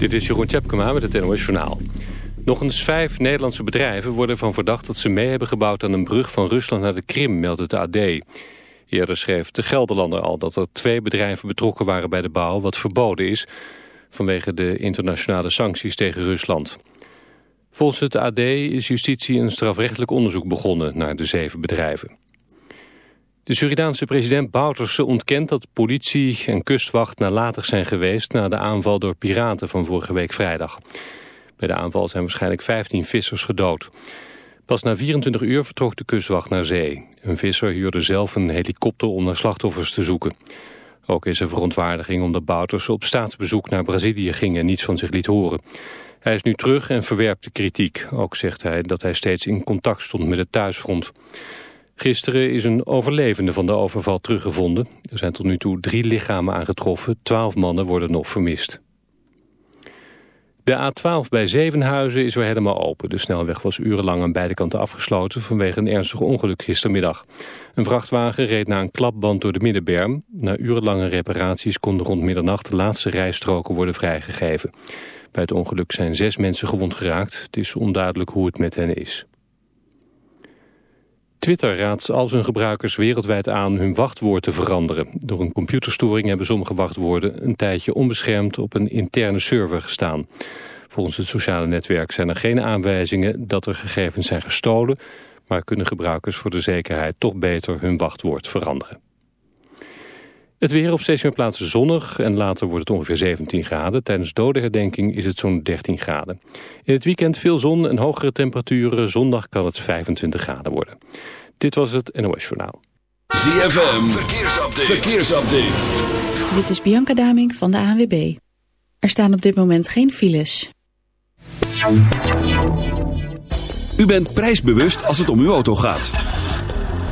Dit is Jeroen Tjepkema met het NOS Journaal. Nog eens vijf Nederlandse bedrijven worden van verdacht dat ze mee hebben gebouwd aan een brug van Rusland naar de Krim, meldt het AD. Eerder schreef de Gelderlander al dat er twee bedrijven betrokken waren bij de bouw, wat verboden is vanwege de internationale sancties tegen Rusland. Volgens het AD is justitie een strafrechtelijk onderzoek begonnen naar de zeven bedrijven. De Surinaamse president Bouterse ontkent dat politie en kustwacht nalatig zijn geweest na de aanval door piraten van vorige week vrijdag. Bij de aanval zijn waarschijnlijk 15 vissers gedood. Pas na 24 uur vertrok de kustwacht naar zee. Een visser huurde zelf een helikopter om naar slachtoffers te zoeken. Ook is er verontwaardiging omdat Bouterse op staatsbezoek naar Brazilië ging en niets van zich liet horen. Hij is nu terug en verwerpt de kritiek. Ook zegt hij dat hij steeds in contact stond met het thuisfront. Gisteren is een overlevende van de overval teruggevonden. Er zijn tot nu toe drie lichamen aangetroffen. Twaalf mannen worden nog vermist. De A12 bij Zevenhuizen is weer helemaal open. De snelweg was urenlang aan beide kanten afgesloten vanwege een ernstig ongeluk gistermiddag. Een vrachtwagen reed na een klapband door de middenberm. Na urenlange reparaties konden rond middernacht de laatste rijstroken worden vrijgegeven. Bij het ongeluk zijn zes mensen gewond geraakt. Het is onduidelijk hoe het met hen is. Twitter raadt al zijn gebruikers wereldwijd aan hun wachtwoord te veranderen. Door een computerstoring hebben sommige wachtwoorden een tijdje onbeschermd op een interne server gestaan. Volgens het sociale netwerk zijn er geen aanwijzingen dat er gegevens zijn gestolen, maar kunnen gebruikers voor de zekerheid toch beter hun wachtwoord veranderen. Het weer op steeds meer plaatsen zonnig en later wordt het ongeveer 17 graden. Tijdens dodenherdenking is het zo'n 13 graden. In het weekend veel zon en hogere temperaturen. Zondag kan het 25 graden worden. Dit was het NOS Journaal. ZFM, verkeersupdate. verkeersupdate. Dit is Bianca Daming van de ANWB. Er staan op dit moment geen files. U bent prijsbewust als het om uw auto gaat.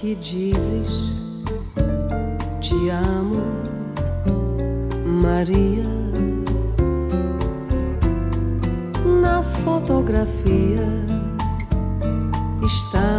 Que dizes te amo, Maria. Na fotografia estamos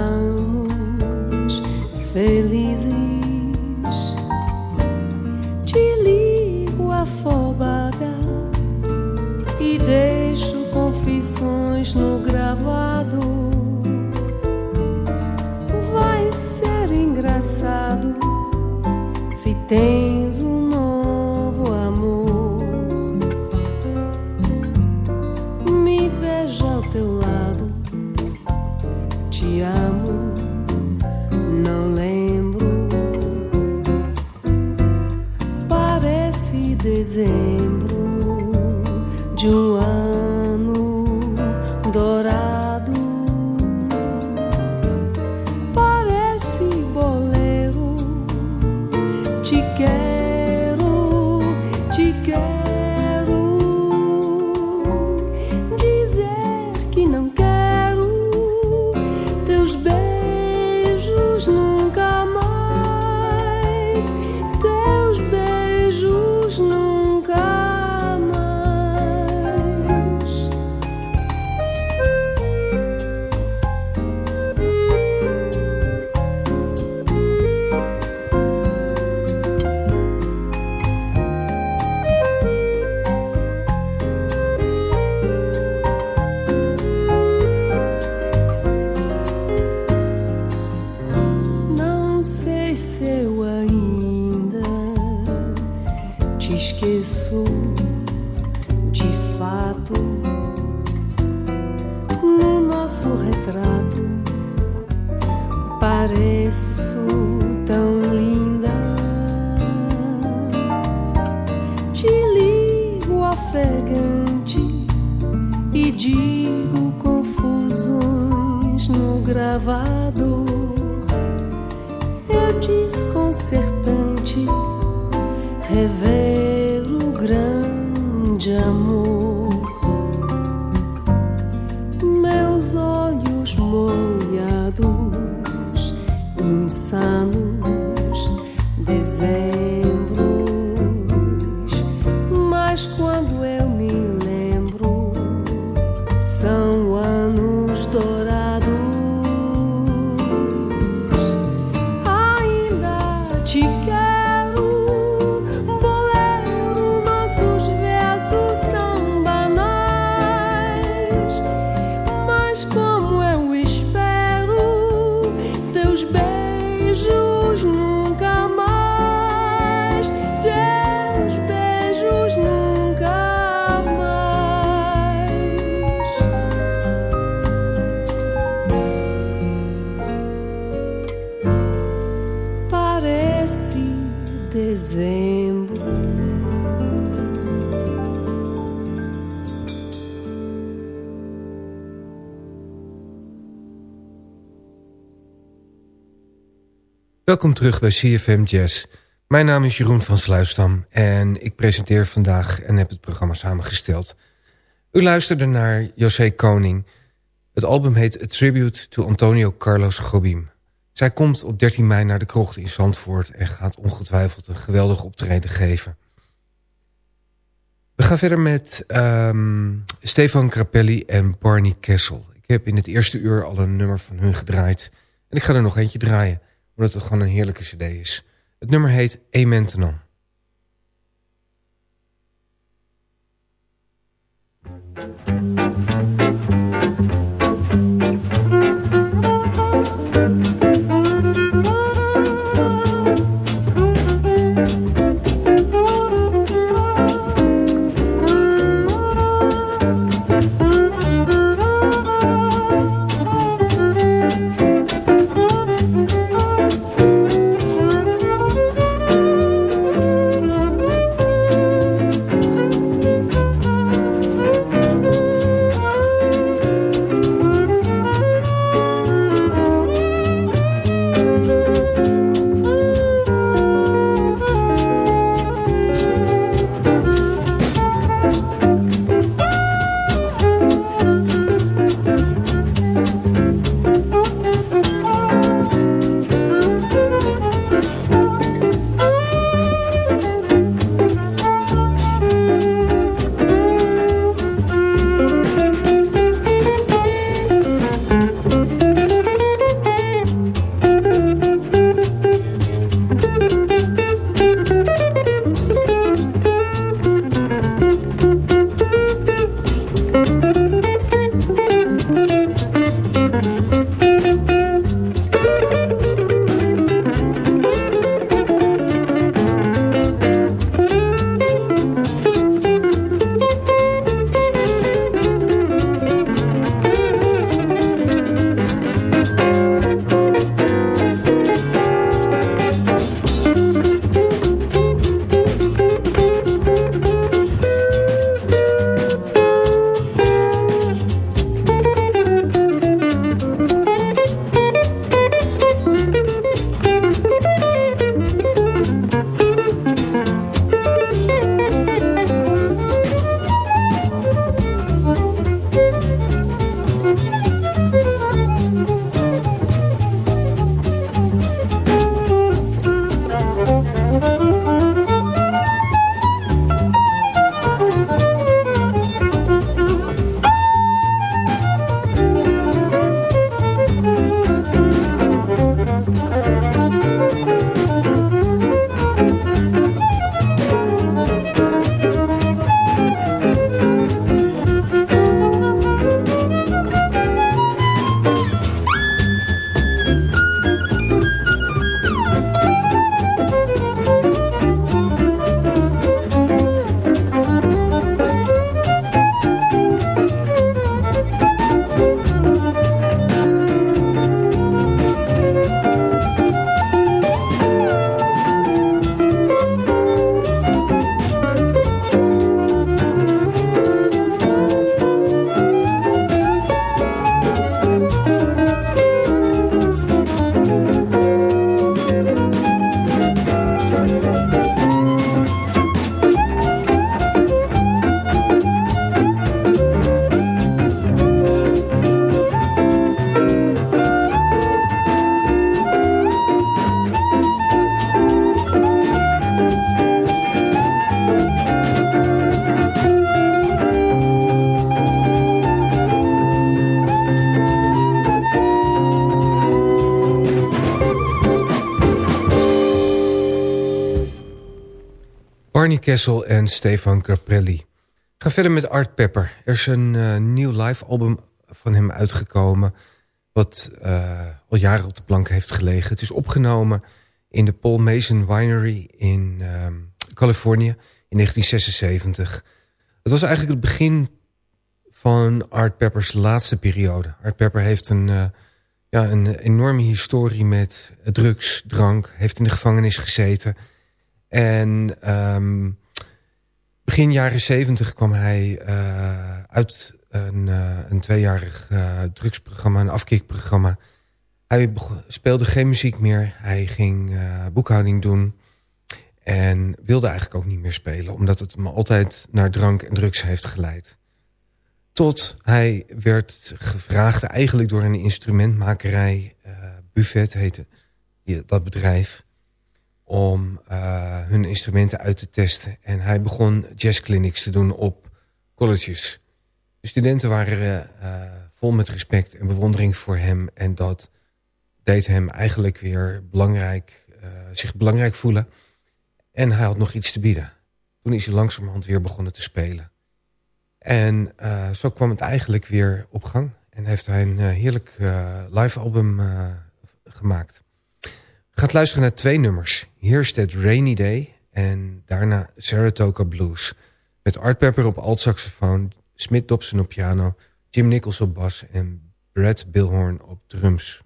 ofegante e digo confusões no gravador eu desconcertante revelo grande amor. Welkom terug bij CFM Jazz. Mijn naam is Jeroen van Sluisdam en ik presenteer vandaag en heb het programma samengesteld. U luisterde naar José Koning. Het album heet A Tribute to Antonio Carlos Jobim. Zij komt op 13 mei naar de krocht in Zandvoort en gaat ongetwijfeld een geweldig optreden geven. We gaan verder met ehm, Stefan Grappelli en Barney Kessel. Ik heb in het eerste uur al een nummer van hun gedraaid. En ik ga er nog eentje draaien, omdat het gewoon een heerlijke cd is. Het nummer heet. Thank Barney Kessel en Stefan Caprelli. Ik ga verder met Art Pepper. Er is een uh, nieuw live album van hem uitgekomen... wat uh, al jaren op de plank heeft gelegen. Het is opgenomen in de Paul Mason Winery in uh, Californië in 1976. Het was eigenlijk het begin van Art Peppers laatste periode. Art Pepper heeft een, uh, ja, een enorme historie met drugs, drank... heeft in de gevangenis gezeten... En um, begin jaren zeventig kwam hij uh, uit een, uh, een tweejarig uh, drugsprogramma, een afkikprogramma. Hij speelde geen muziek meer. Hij ging boekhouding doen. En wilde eigenlijk ook niet meer spelen. Omdat het hem altijd naar drank en drugs heeft geleid. Tot hij werd gevraagd eigenlijk door een instrumentmakerij. Buffet heette dat bedrijf om uh, hun instrumenten uit te testen. En hij begon jazzclinics te doen op colleges. De studenten waren uh, vol met respect en bewondering voor hem. En dat deed hem eigenlijk weer belangrijk, uh, zich belangrijk voelen. En hij had nog iets te bieden. Toen is hij langzamerhand weer begonnen te spelen. En zo kwam het eigenlijk weer op gang. En heeft hij een heerlijk live album gemaakt gaat luisteren naar twee nummers. Here's That Rainy Day en daarna Saratoga Blues. Met Art Pepper op alt-saxofoon, Smith Dobson op piano... Jim Nichols op bas en Brad Bilhorn op drums.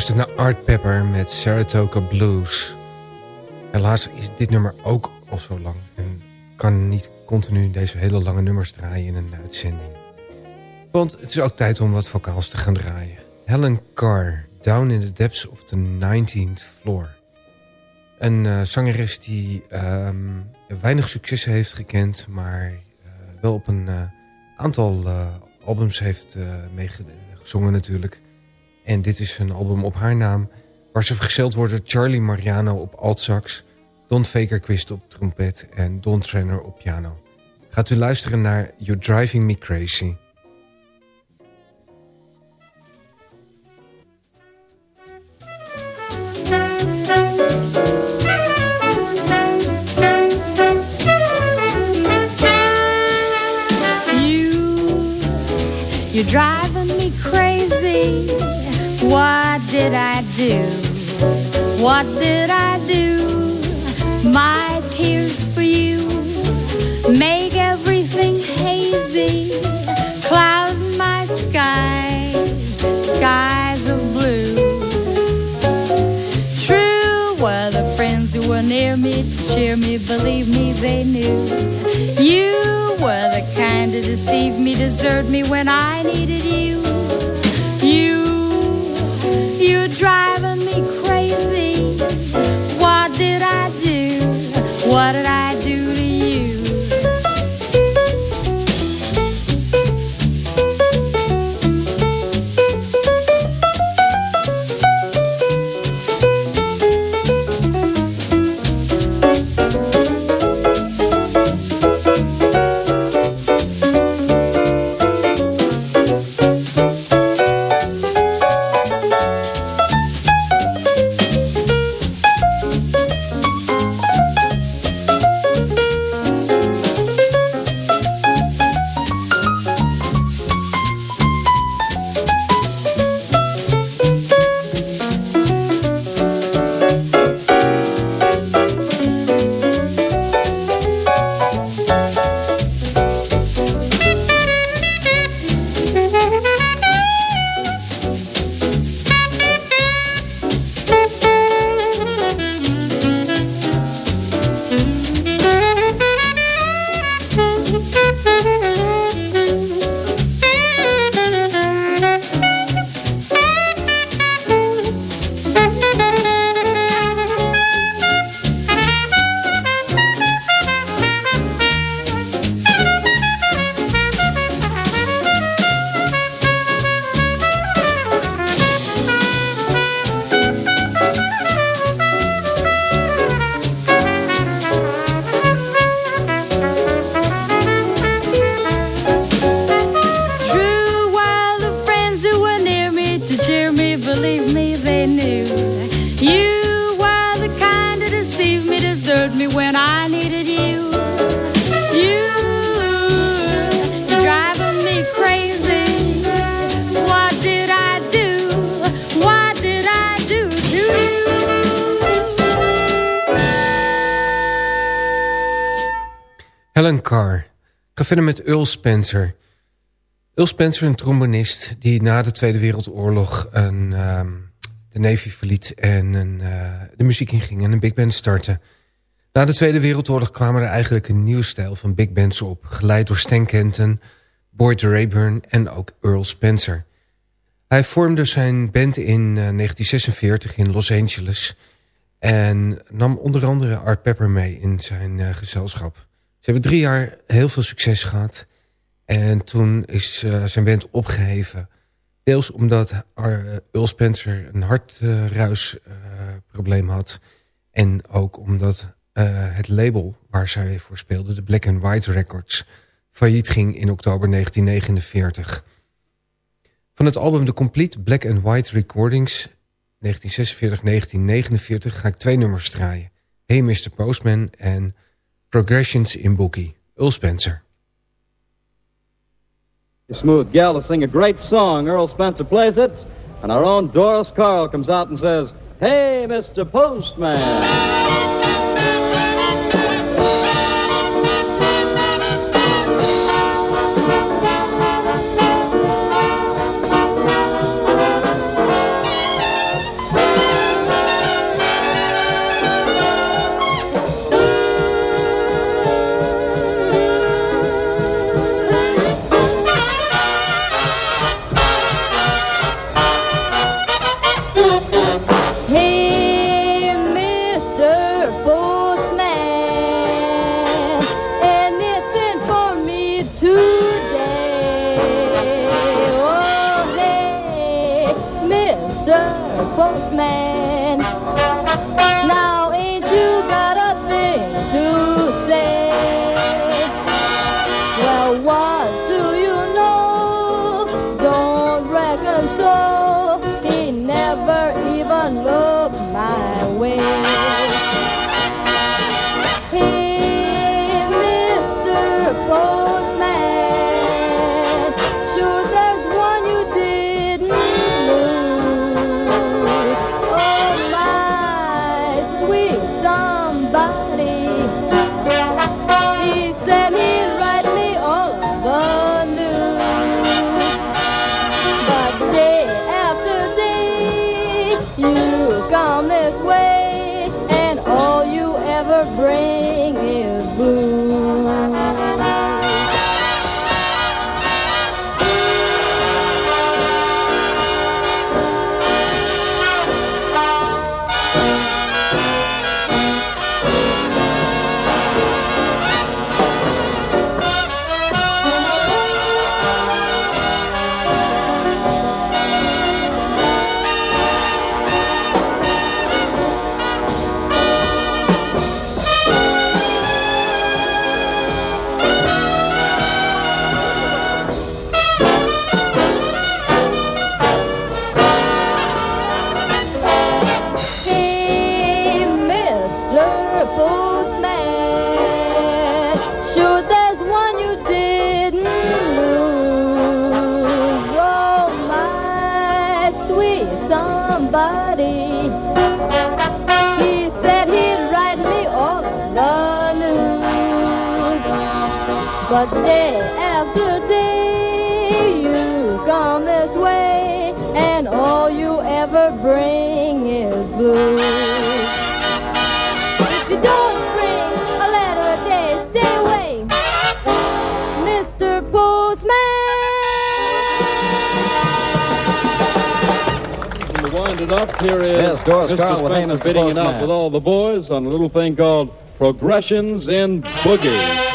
Geluisterd naar Art Pepper met Saratoga Blues. Helaas is dit nummer ook al zo lang. En kan niet continu deze hele lange nummers draaien in een uitzending. Want het is ook tijd om wat vocaals te gaan draaien. Helen Carr, Down in the Depths of the 19th Floor. Een uh, zangeres die um, weinig succes heeft gekend... maar uh, wel op een uh, aantal albums heeft meegezongen natuurlijk... En dit is een album op haar naam... waar ze vergezeld worden Charlie Mariano op altsax... Don Fakerquist op trompet en Don Trenner op piano. Gaat u luisteren naar You're Driving Me Crazy... Me crazy. What did I do? What did I do? My tears for you make everything hazy, cloud my skies, skies of blue. True were the friends who were near me to cheer me, believe me, they knew. You were the kind to deceive me, desert me when I needed you. You're driving me crazy. What did I do? What did I verder met Earl Spencer. Earl Spencer, een trombonist die na de Tweede Wereldoorlog een, um, de Navy verliet en een, uh, de muziek inging en een big band startte. Na de Tweede Wereldoorlog kwam er eigenlijk een nieuwe stijl van big bands op, geleid door Stan Kenton, Boyd Rayburn en ook Earl Spencer. Hij vormde zijn band in uh, 1946 in Los Angeles en nam onder andere Art Pepper mee in zijn uh, gezelschap. Ze hebben drie jaar heel veel succes gehad. En toen is uh, zijn band opgeheven. Deels omdat uh, Earl Spencer een hartruisprobleem uh, had. En ook omdat het label waar zij voor speelde, de Black and White Records, failliet ging in oktober 1949. Van het album The Complete Black and White Recordings 1946-1949 ga ik twee nummers draaien. Hey Mr. Postman en... Progressions in Boogie, Earl Spencer. Smooth gal to sing a great song. Earl Spencer plays it, and our own Doris Carl comes out and says, Hey, Mr. Postman. getting it now. with all the boys on a little thing called Progressions in Boogie.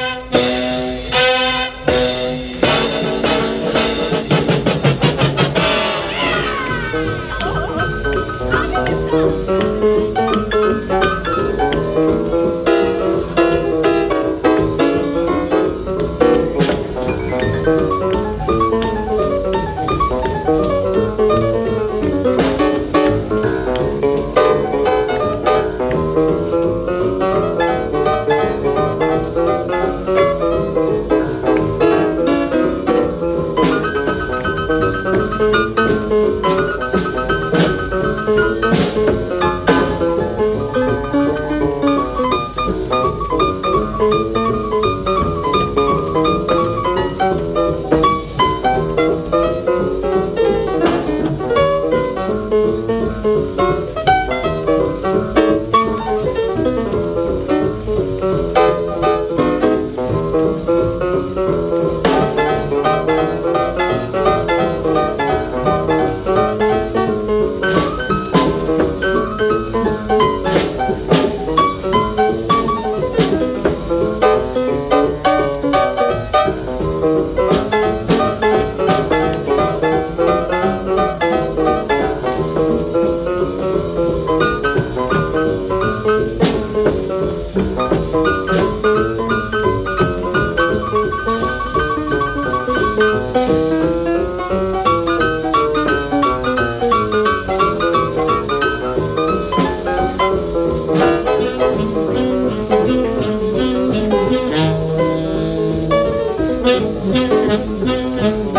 Thank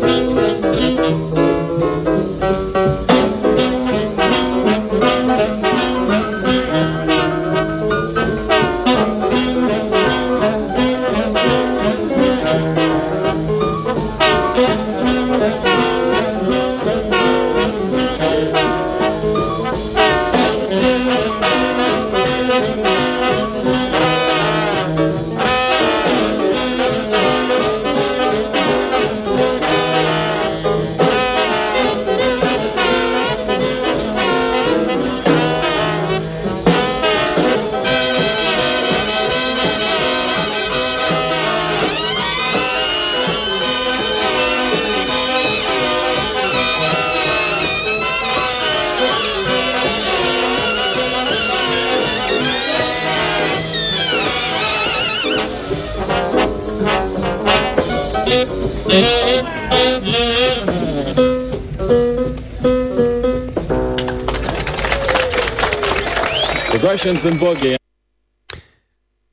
you.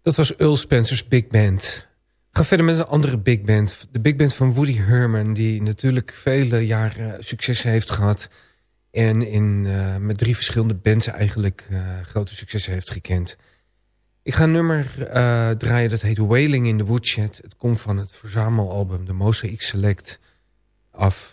Dat was Earl Spencer's Big Band. Ik ga verder met een andere big band. De big band van Woody Herman... die natuurlijk vele jaren succes heeft gehad... en in, uh, met drie verschillende bands eigenlijk uh, grote successen heeft gekend. Ik ga een nummer uh, draaien dat heet Wailing in the Woodshed. Het komt van het verzamelalbum The Mosaic Select af...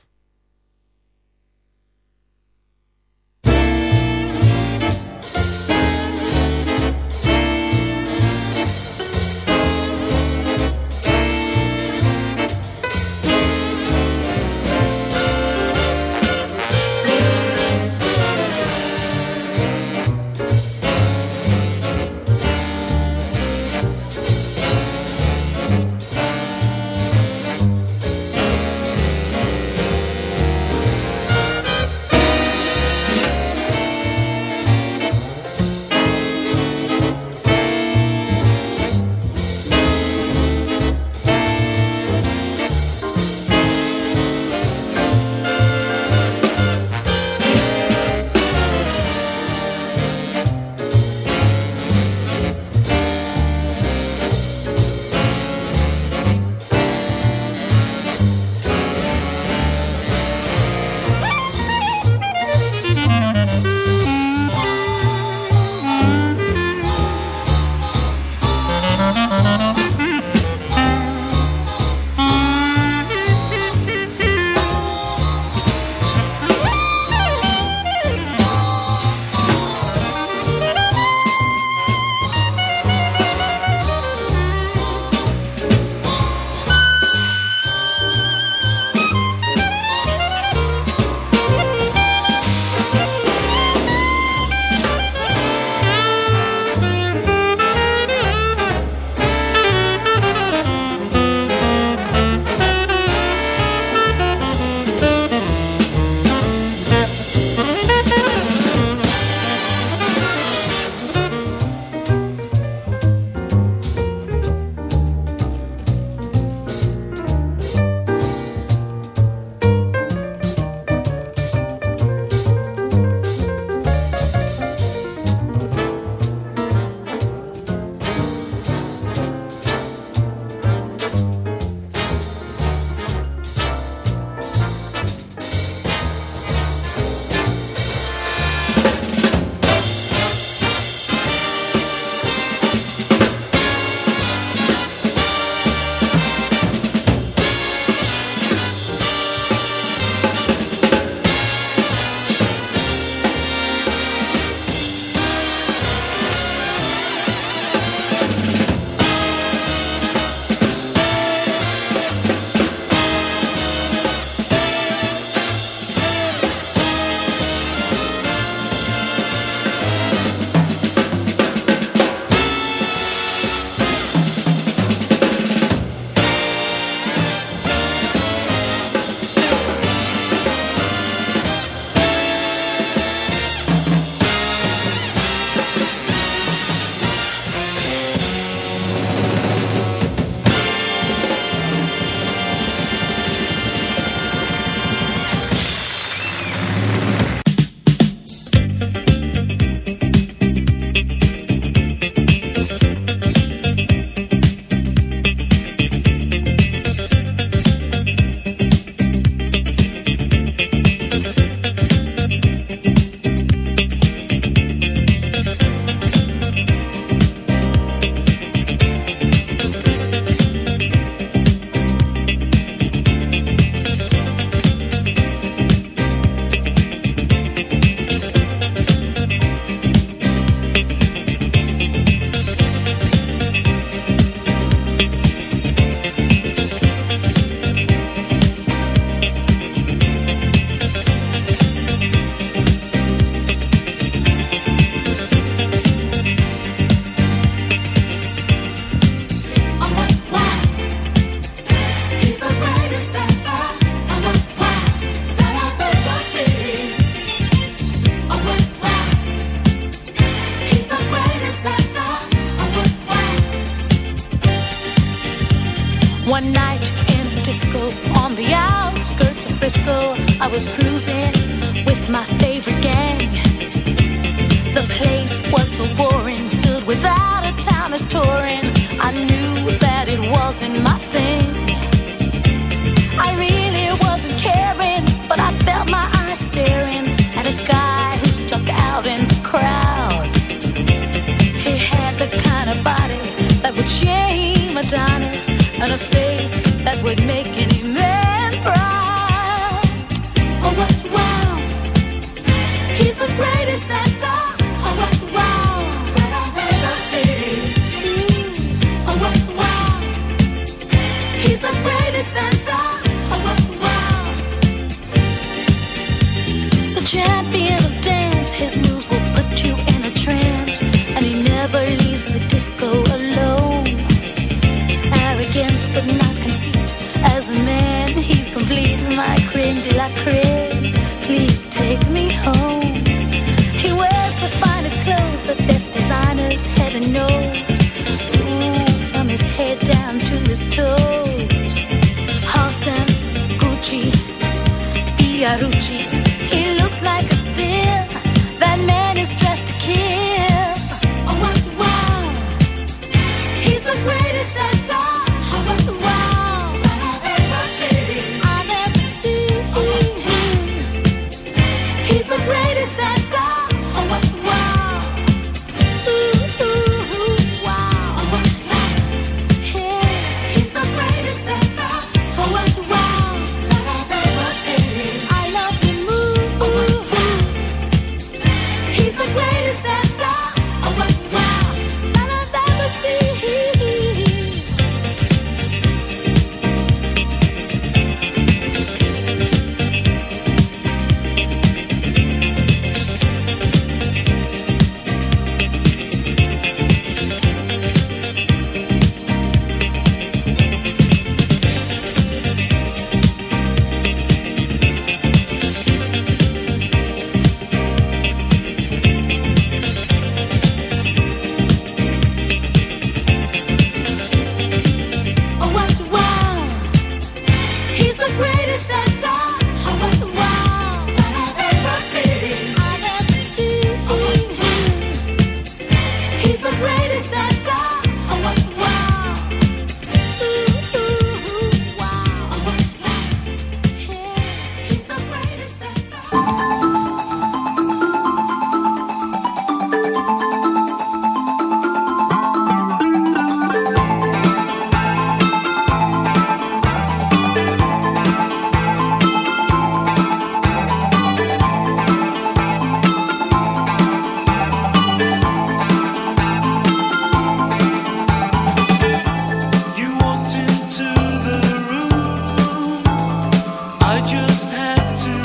have to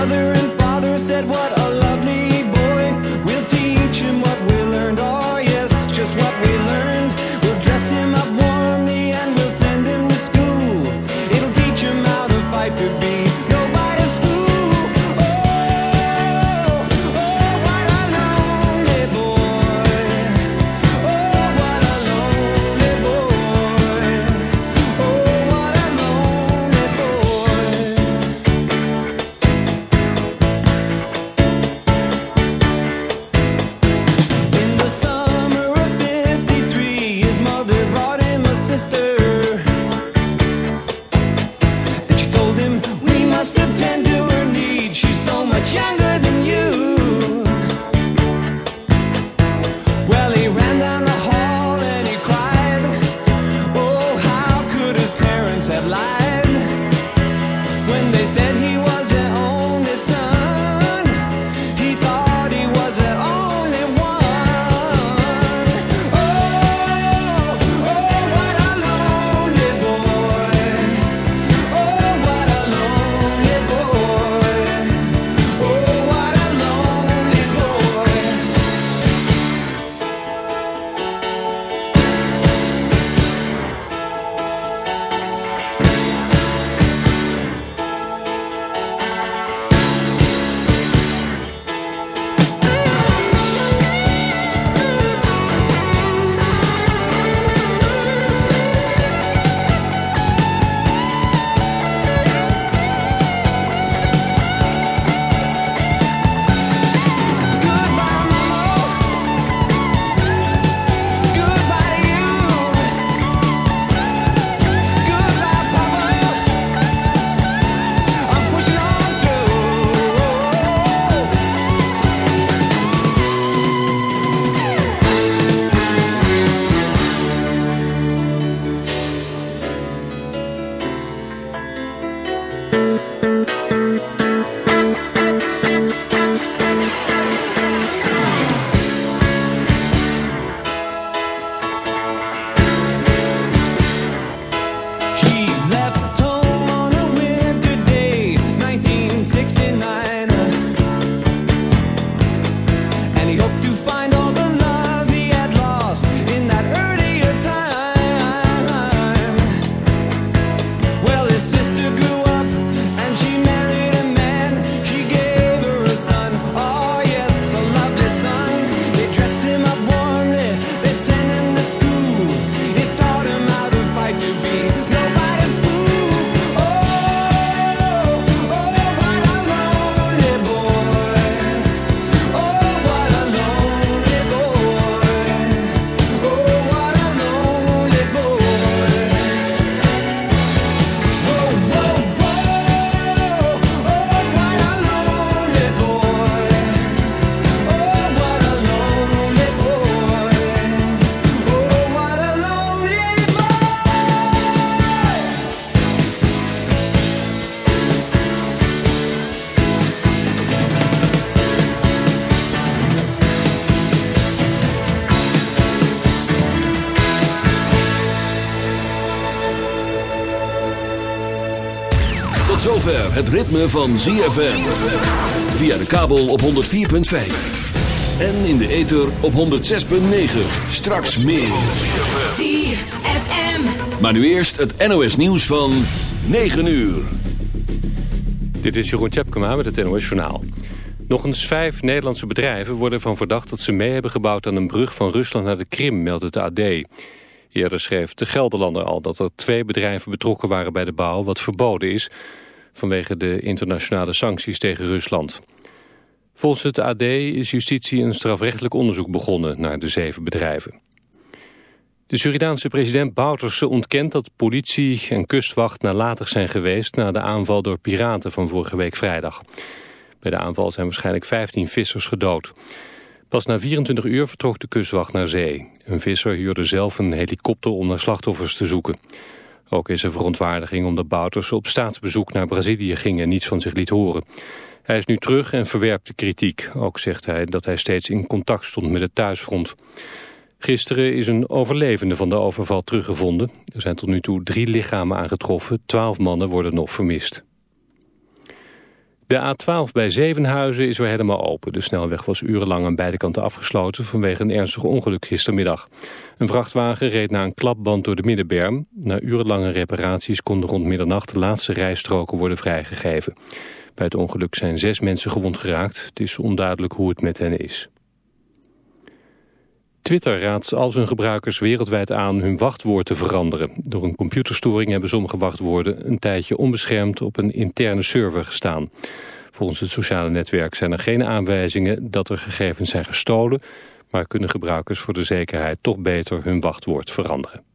mother and father said, What zover het ritme van ZFM. Via de kabel op 104.5. En in de ether op 106.9. Straks meer. ZFM. Maar nu eerst het NOS nieuws van 9 uur. Dit is Jeroen Tjepkema met het NOS Journaal. Nog eens vijf Nederlandse bedrijven worden ervan verdacht dat ze mee hebben gebouwd aan een brug van Rusland naar de Krim, meldt het AD. Eerder schreef de Gelderlander al dat er twee bedrijven betrokken waren bij de bouw, wat verboden is vanwege de internationale sancties tegen Rusland. Volgens het AD is justitie een strafrechtelijk onderzoek begonnen naar de zeven bedrijven. De Surinaamse president Bouterse ontkent dat politie en kustwacht nalatig zijn geweest na de aanval door piraten van vorige week vrijdag. Bij de aanval zijn waarschijnlijk 15 vissers gedood. Pas na 24 uur vertrok de kustwacht naar zee. Een visser huurde zelf een helikopter om naar slachtoffers te zoeken. Ook is er verontwaardiging omdat Bouters op staatsbezoek naar Brazilië ging en niets van zich liet horen. Hij is nu terug en verwerpt de kritiek. Ook zegt hij dat hij steeds in contact stond met het thuisfront. Gisteren is een overlevende van de overval teruggevonden. Er zijn tot nu toe drie lichamen aangetroffen. Twaalf mannen worden nog vermist. De A12 bij Zevenhuizen is weer helemaal open. De snelweg was urenlang aan beide kanten afgesloten vanwege een ernstig ongeluk gistermiddag. Een vrachtwagen reed na een klapband door de middenberm. Na urenlange reparaties konden rond middernacht de laatste rijstroken worden vrijgegeven. Bij het ongeluk zijn zes mensen gewond geraakt. Het is onduidelijk hoe het met hen is. Twitter raadt al zijn gebruikers wereldwijd aan hun wachtwoord te veranderen. Door een computerstoring hebben sommige wachtwoorden een tijdje onbeschermd op een interne server gestaan. Volgens het sociale netwerk zijn er geen aanwijzingen dat er gegevens zijn gestolen, maar kunnen gebruikers voor de zekerheid toch beter hun wachtwoord veranderen.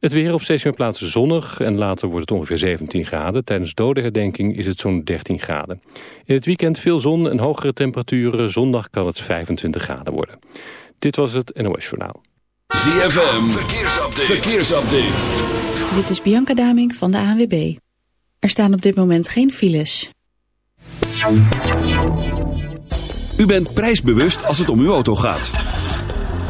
Het weer op steeds meer plaatsen zonnig en later wordt het ongeveer 17 graden. Tijdens dodenherdenking is het zo'n 13 graden. In het weekend veel zon en hogere temperaturen. Zondag kan het 25 graden worden. Dit was het NOS Journaal. ZFM, verkeersupdate. verkeersupdate. Dit is Bianca Daming van de ANWB. Er staan op dit moment geen files. U bent prijsbewust als het om uw auto gaat.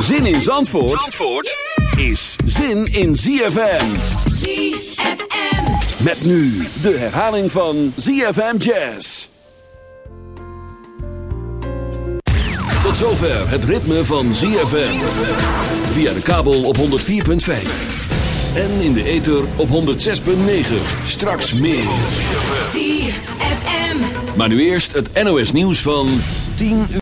Zin in Zandvoort, Zandvoort is zin in ZFM. ZFM. Met nu de herhaling van ZFM Jazz. Tot zover het ritme van ZFM. Via de kabel op 104.5. En in de ether op 106.9. Straks meer. ZFM. Maar nu eerst het NOS nieuws van 10 uur.